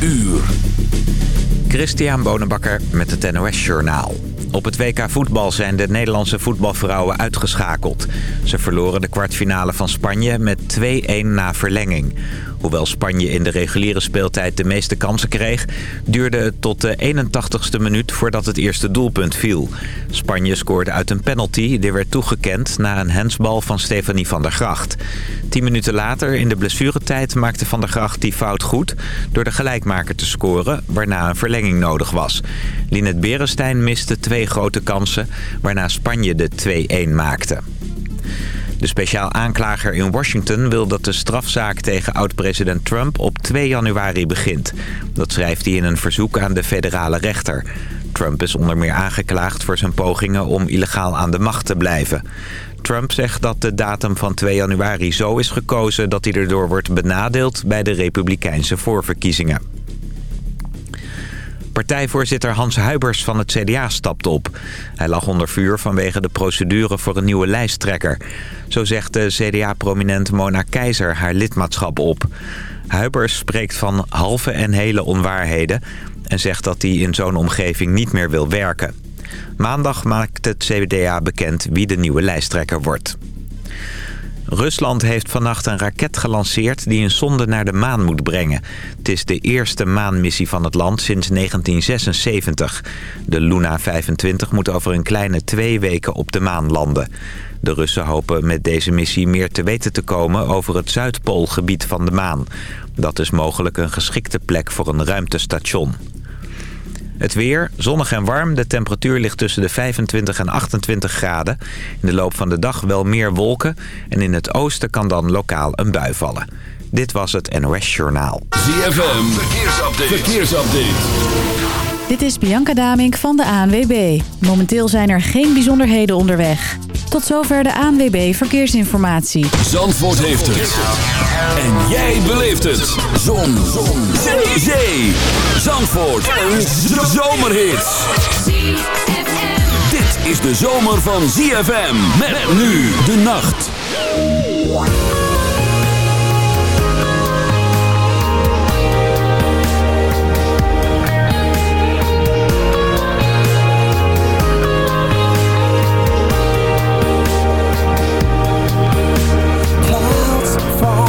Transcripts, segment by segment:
uur. Christian Bonenbakker met het NOS Journaal. Op het WK voetbal zijn de Nederlandse voetbalvrouwen uitgeschakeld. Ze verloren de kwartfinale van Spanje met 2-1 na verlenging. Hoewel Spanje in de reguliere speeltijd de meeste kansen kreeg... duurde het tot de 81ste minuut voordat het eerste doelpunt viel. Spanje scoorde uit een penalty die werd toegekend... na een hensbal van Stefanie van der Gracht. Tien minuten later, in de blessuretijd, maakte van der Gracht die fout goed... door de gelijkmaker te scoren, waarna een verlenging nodig was. Linet Berenstein miste twee grote kansen... waarna Spanje de 2-1 maakte. De speciaal aanklager in Washington wil dat de strafzaak tegen oud-president Trump op 2 januari begint. Dat schrijft hij in een verzoek aan de federale rechter. Trump is onder meer aangeklaagd voor zijn pogingen om illegaal aan de macht te blijven. Trump zegt dat de datum van 2 januari zo is gekozen dat hij erdoor wordt benadeeld bij de republikeinse voorverkiezingen. Partijvoorzitter Hans Huibers van het CDA stapt op. Hij lag onder vuur vanwege de procedure voor een nieuwe lijsttrekker. Zo zegt de CDA-prominent Mona Keizer haar lidmaatschap op. Huibers spreekt van halve en hele onwaarheden... en zegt dat hij in zo'n omgeving niet meer wil werken. Maandag maakt het CDA bekend wie de nieuwe lijsttrekker wordt. Rusland heeft vannacht een raket gelanceerd die een sonde naar de maan moet brengen. Het is de eerste maanmissie van het land sinds 1976. De Luna 25 moet over een kleine twee weken op de maan landen. De Russen hopen met deze missie meer te weten te komen over het Zuidpoolgebied van de maan. Dat is mogelijk een geschikte plek voor een ruimtestation. Het weer, zonnig en warm. De temperatuur ligt tussen de 25 en 28 graden. In de loop van de dag wel meer wolken. En in het oosten kan dan lokaal een bui vallen. Dit was het NOS Journaal. ZFM, verkeersupdate. verkeersupdate. Dit is Bianca Damink van de ANWB. Momenteel zijn er geen bijzonderheden onderweg. Tot zover de ANWB Verkeersinformatie. Zandvoort heeft het. En jij beleeft het. Zon. Zon. Zee. Zandvoort. Een zomerhit. Dit is de zomer van ZFM. Met nu de nacht.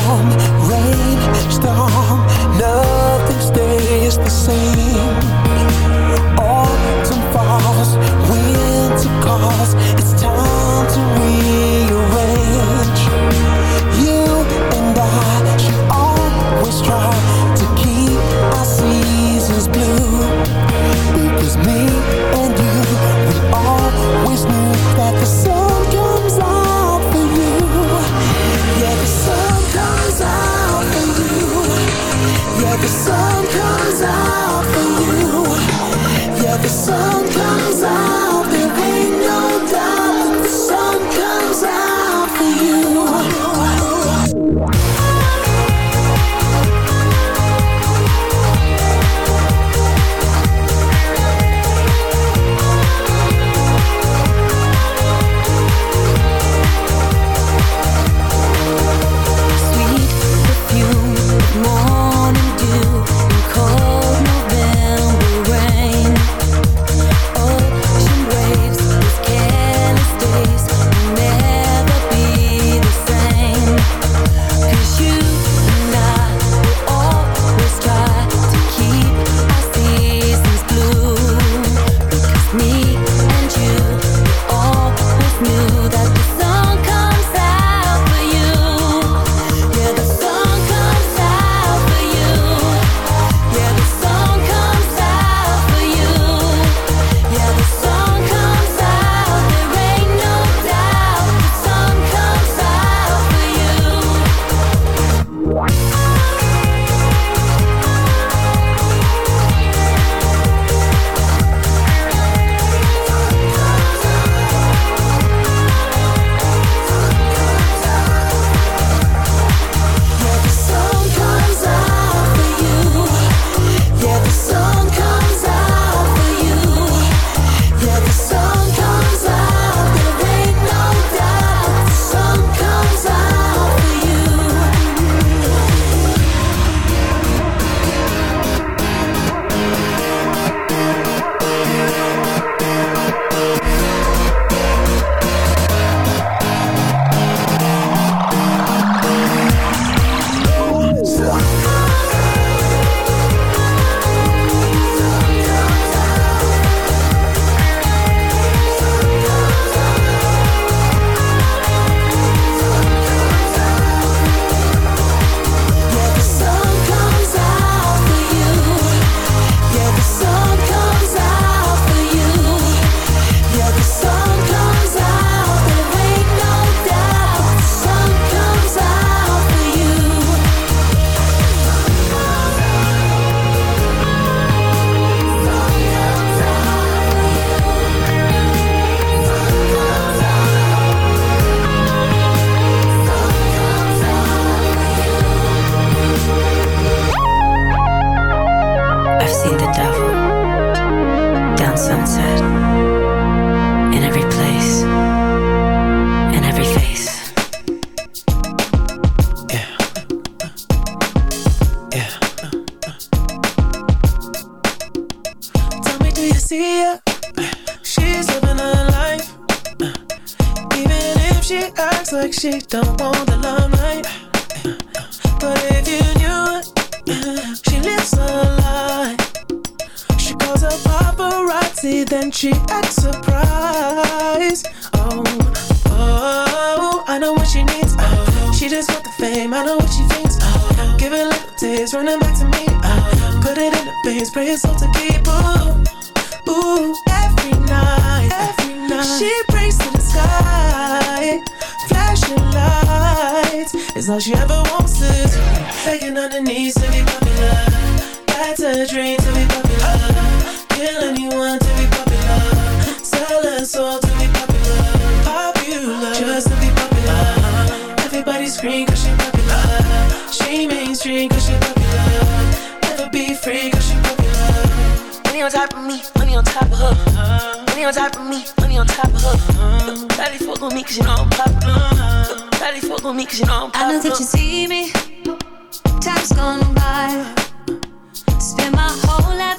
home.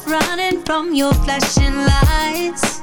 Running from your flashing lights.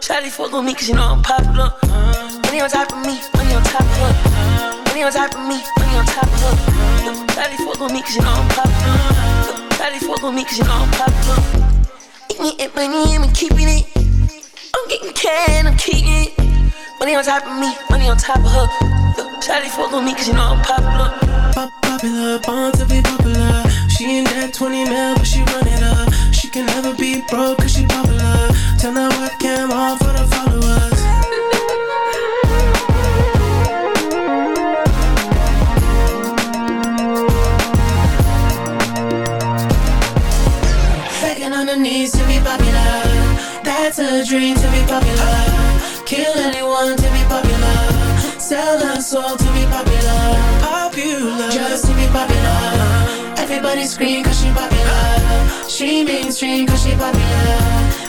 Shawty fuck on me cause you know I'm popular. Money on top of me, money on top of her. Money on top of me, money on top of her. Shawty fuck on me cause you know I'm popular. Shawty fuck on me cause you know I'm popular. Eating money, I'm keeping it. I'm getting can, I'm keeping it. Money on top of me, money on top of her. Shawty fuck on me cause you know I'm popular. Pop popular, born to be popular. She in that 20 mil, but she run it up. She can never be broke cause she popular. Turn that webcam off for the followers. Begging on her knees to be popular. That's a dream to be popular. Kill anyone to be popular. Sell her soul to be popular. Popular, just to be popular. Everybody scream cause she popular. She mainstream cause she popular.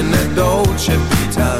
In a Dolce Vita.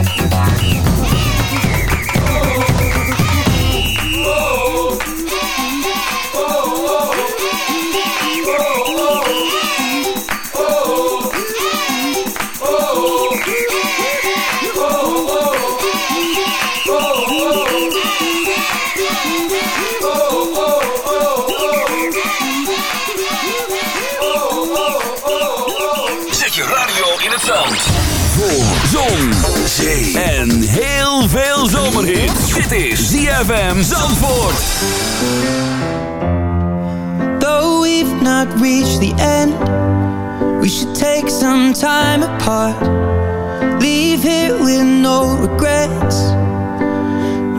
ZFM Zandvoort. Though we've not reached the end, we should take some time apart. Leave here with no regrets,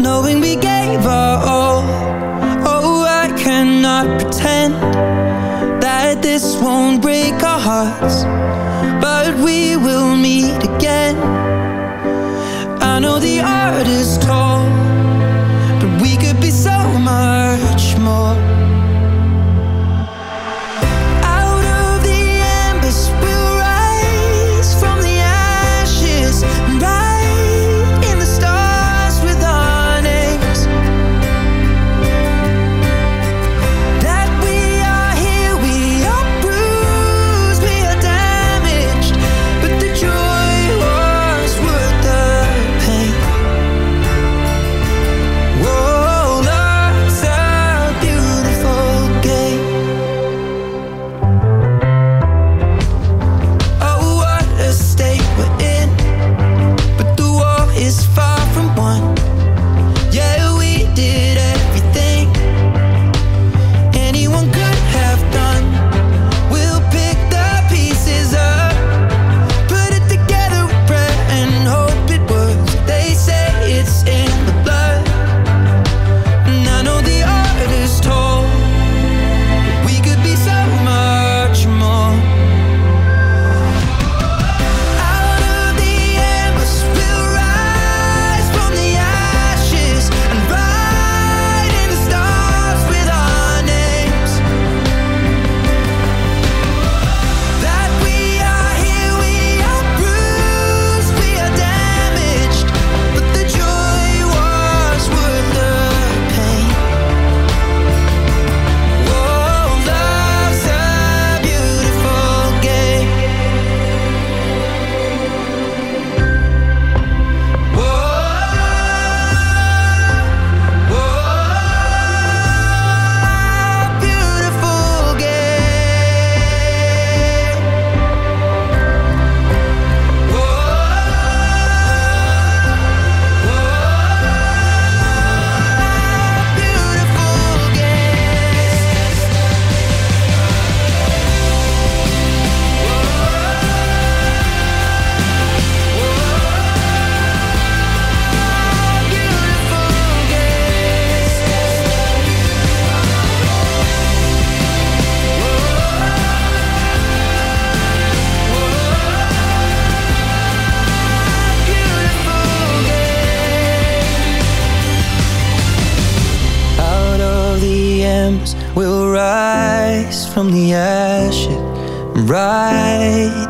knowing we gave our all. Oh, I cannot pretend that this won't break our hearts,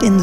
in the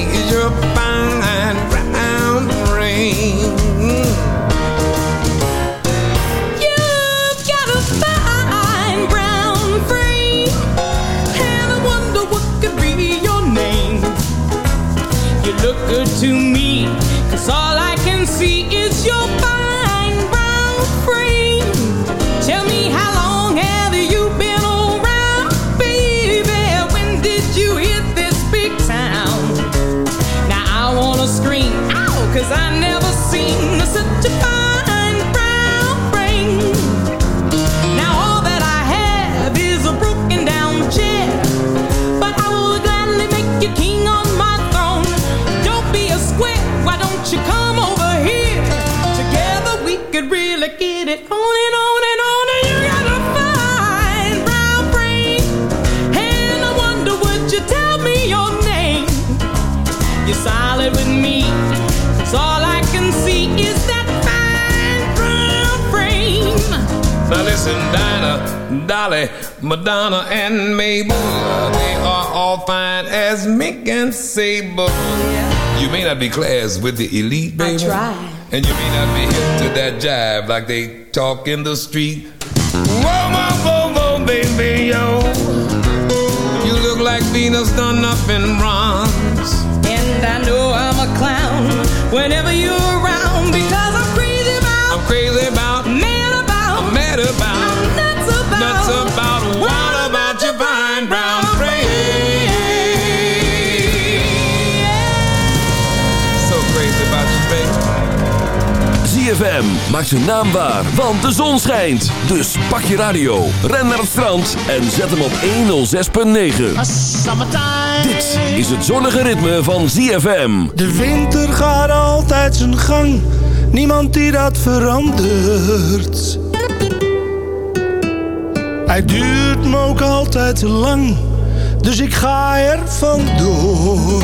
You're solid with me. Cause all I can see is that fine brown frame. Now listen, Dinah, Dolly, Madonna, and Mabel, they are all fine as Mick and Sable. You may not be class with the elite, baby. I try. And you may not be hip to that jive like they talk in the street. Whoa, whoa, whoa, whoa, baby, yo. You look like Venus done nothing wrong. Whenever you ZFM maakt zijn naam waar, want de zon schijnt. Dus pak je radio, ren naar het strand en zet hem op 106.9. Dit is het zonnige ritme van ZFM. De winter gaat altijd zijn gang, niemand die dat verandert. Hij duurt me ook altijd te lang, dus ik ga er vandoor.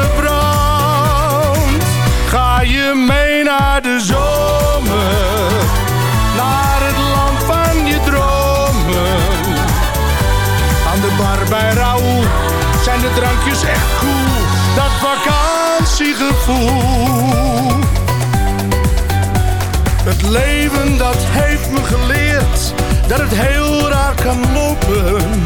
Ga je mee naar de zomer, naar het land van je dromen. Aan de bar bij Raoul zijn de drankjes echt cool, dat vakantiegevoel. Het leven dat heeft me geleerd dat het heel raar kan lopen.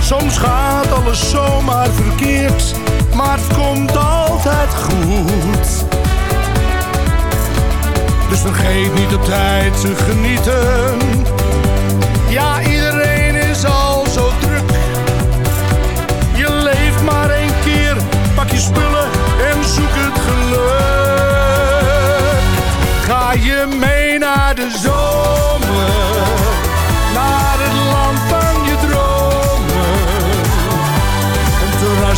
Soms gaat alles zomaar verkeerd, maar het komt altijd goed. Dus vergeet niet op tijd te genieten. Ja,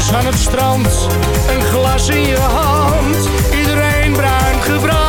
Terras aan het strand, een glas in je hand, iedereen bruin gebrand.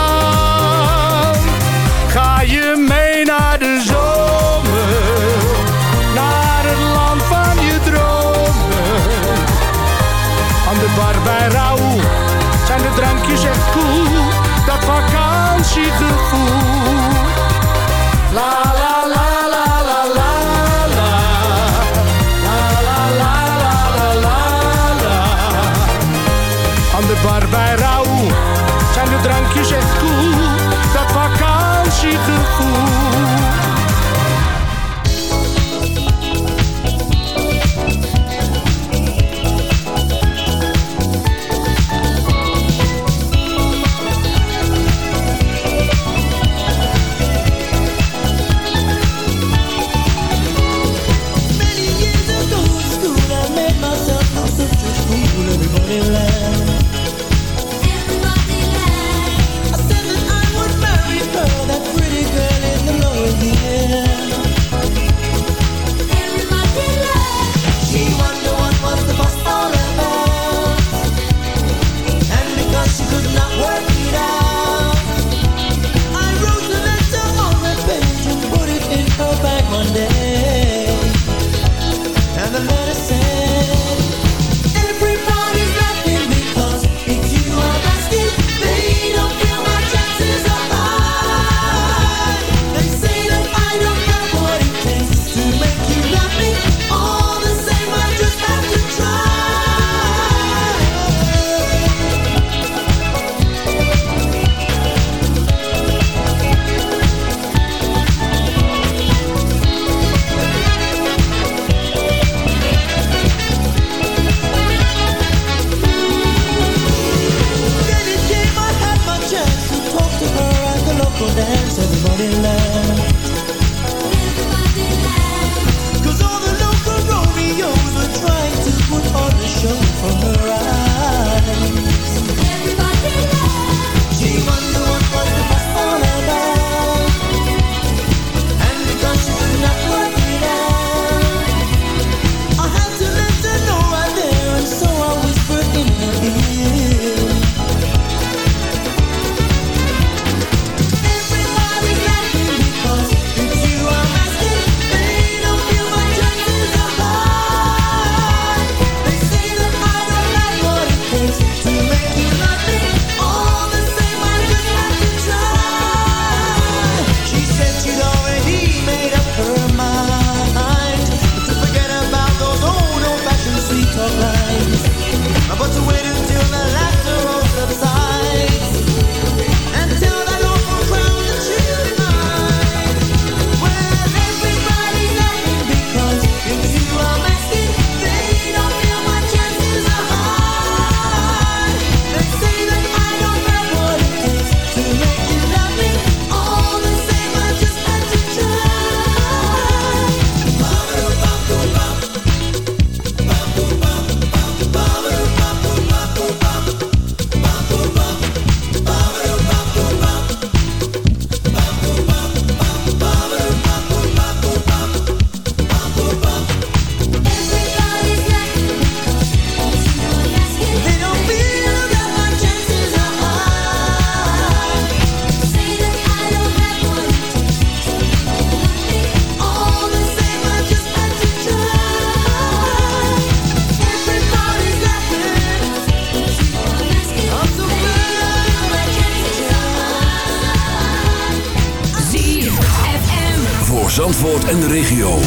Voor Zandvoort en de regio.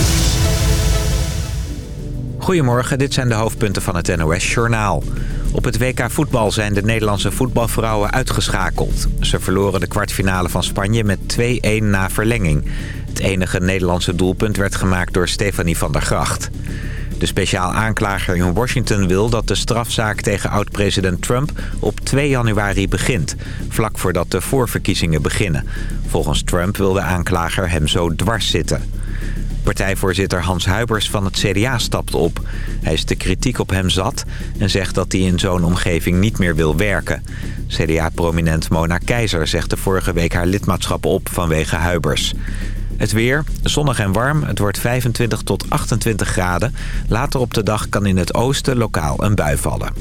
Goedemorgen, dit zijn de hoofdpunten van het NOS-journaal. Op het WK voetbal zijn de Nederlandse voetbalvrouwen uitgeschakeld. Ze verloren de kwartfinale van Spanje met 2-1 na verlenging. Het enige Nederlandse doelpunt werd gemaakt door Stefanie van der Gracht. De speciaal aanklager in Washington wil dat de strafzaak tegen oud-president Trump op 2 januari begint, vlak voordat de voorverkiezingen beginnen. Volgens Trump wil de aanklager hem zo dwars zitten. Partijvoorzitter Hans Huibers van het CDA stapt op. Hij is de kritiek op hem zat en zegt dat hij in zo'n omgeving niet meer wil werken. CDA-prominent Mona Keizer zegt de vorige week haar lidmaatschap op vanwege Huibers. Het weer, zonnig en warm. Het wordt 25 tot 28 graden. Later op de dag kan in het oosten lokaal een bui vallen.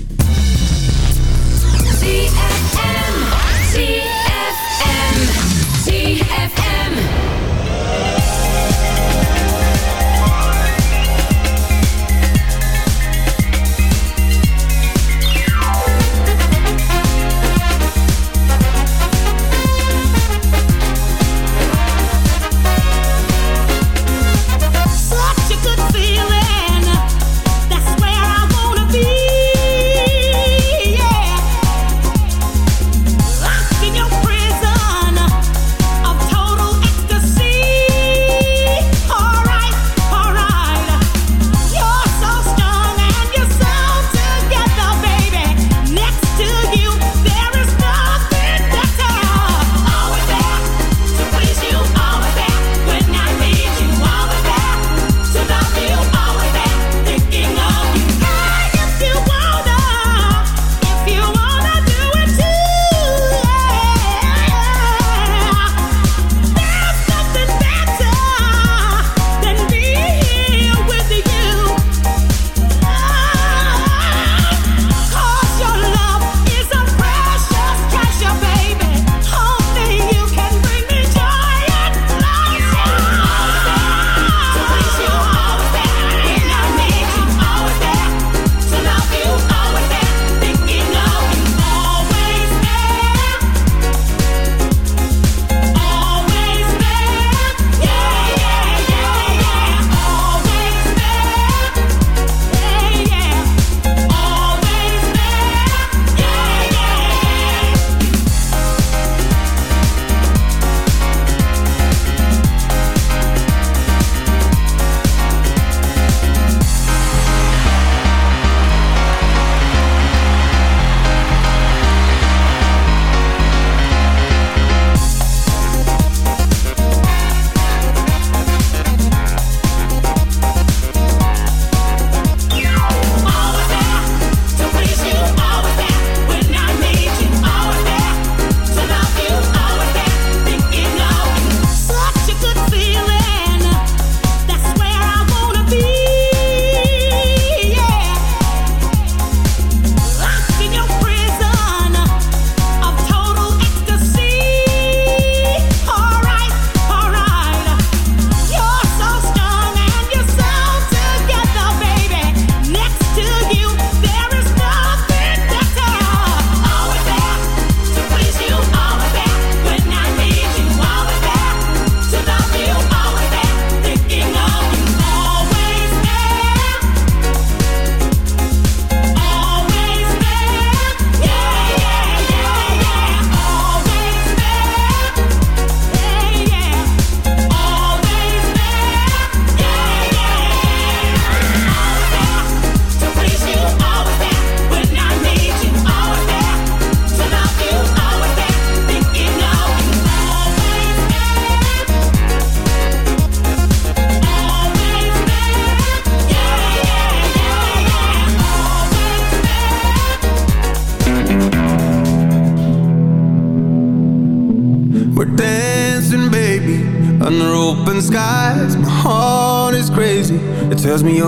me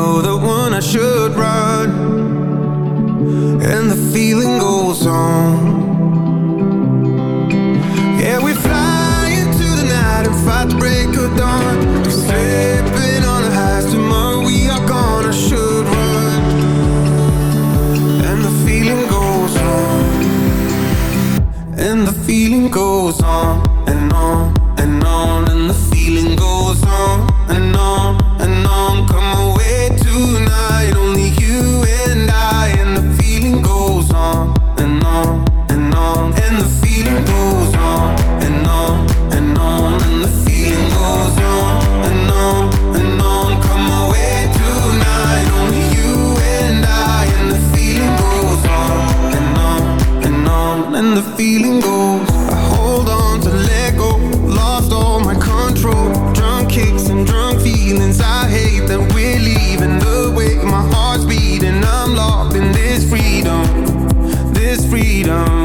freedom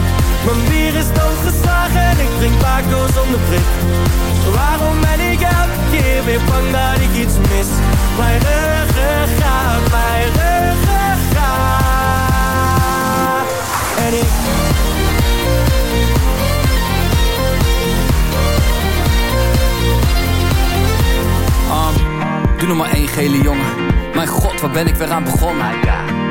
mijn bier is doodgeslagen en ik drink Paco zonder prik Waarom ben ik elke keer weer bang dat ik iets mis? Mijn ruggengraat, mijn ruggengraat En ik... Doe nog maar één gele jongen Mijn god, waar ben ik weer aan begonnen? ja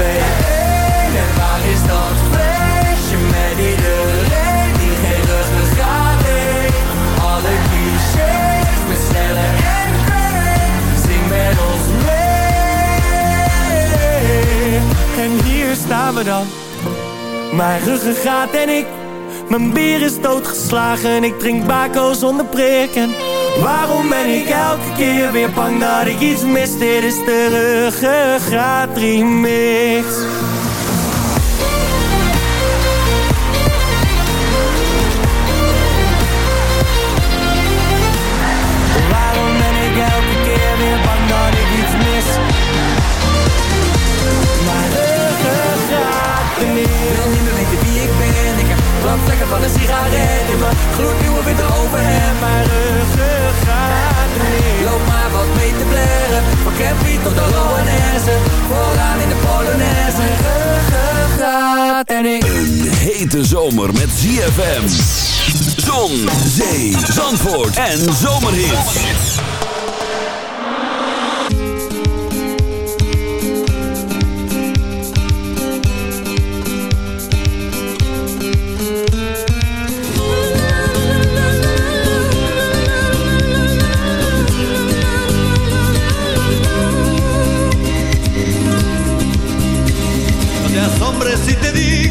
3, 2, 1 En waar is dat feestje met iedereen die geen ruggengraat heeft? Alle clichés bestellen en kwijt. Zing met ons mee. En hier staan we dan. Mijn ruggengraat en ik. Mijn bier is doodgeslagen. Ik drink bako zonder prik. Waarom ben ik elke keer weer bang dat ik iets mis? Dit is de ruggengraat remix. Waarom ben ik elke keer weer bang dat ik iets mis? Mijn ruggengraat wil niet meer weten wie ik ben Ik heb brandvlekken van een sigaret In mijn gloednieuwe witte overhemd Mijn Campy tot de Loanesse Vooraan in de Polonaise Ruggengraat en ik Een hete zomer met ZFM. Zon, zee, zandvoort en zomerhits.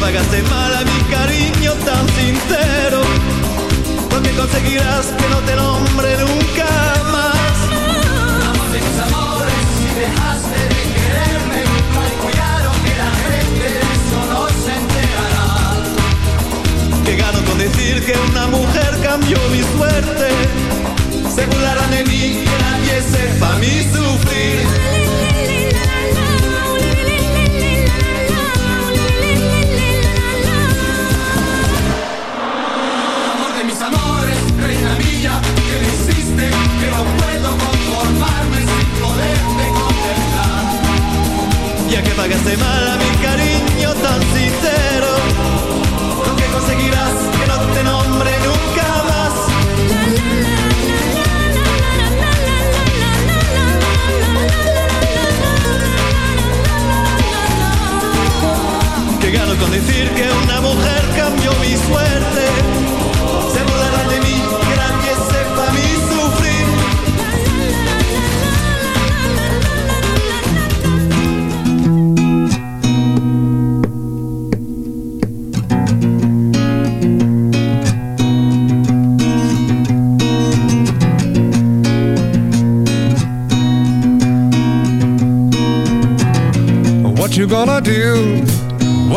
Pagaste mal a mi cariño tan sincero, lo que conseguirás que no te nombre nunca más. Amor de mis amores, si dejaste de quererme, no hay cuidado que la gente de eso no se enterará. Que con decir que una mujer cambió you se burlarán de mí, que nadie sepa.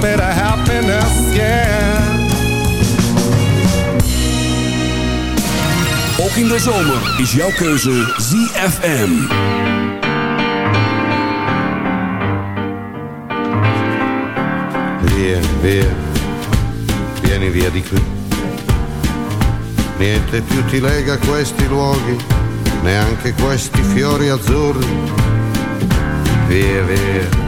Little bit of happiness, yeah. Ook in de zomer is jouw keuze ZFM. Via, via, vieni via di qui. Niente più ti lega a questi luoghi, neanche questi fiori azzurri. Via, via,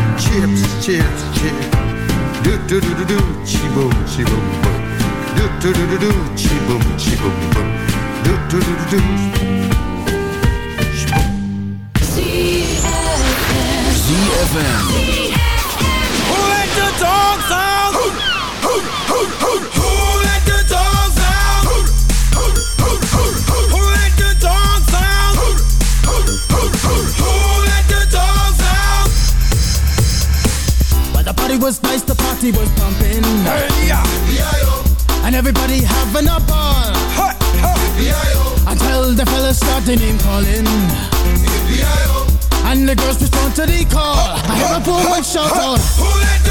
Chips, chips, chips. Do do do do do, chi boom, chi boom. Do do do do do, chi boom. Do do do. ZFM. Who was nice, the party was pumping. Hey, yeah. And everybody having a ball. Hey, hey. Until the fellas started name calling. And the girls respond to the call. I hear a one shout out. Who let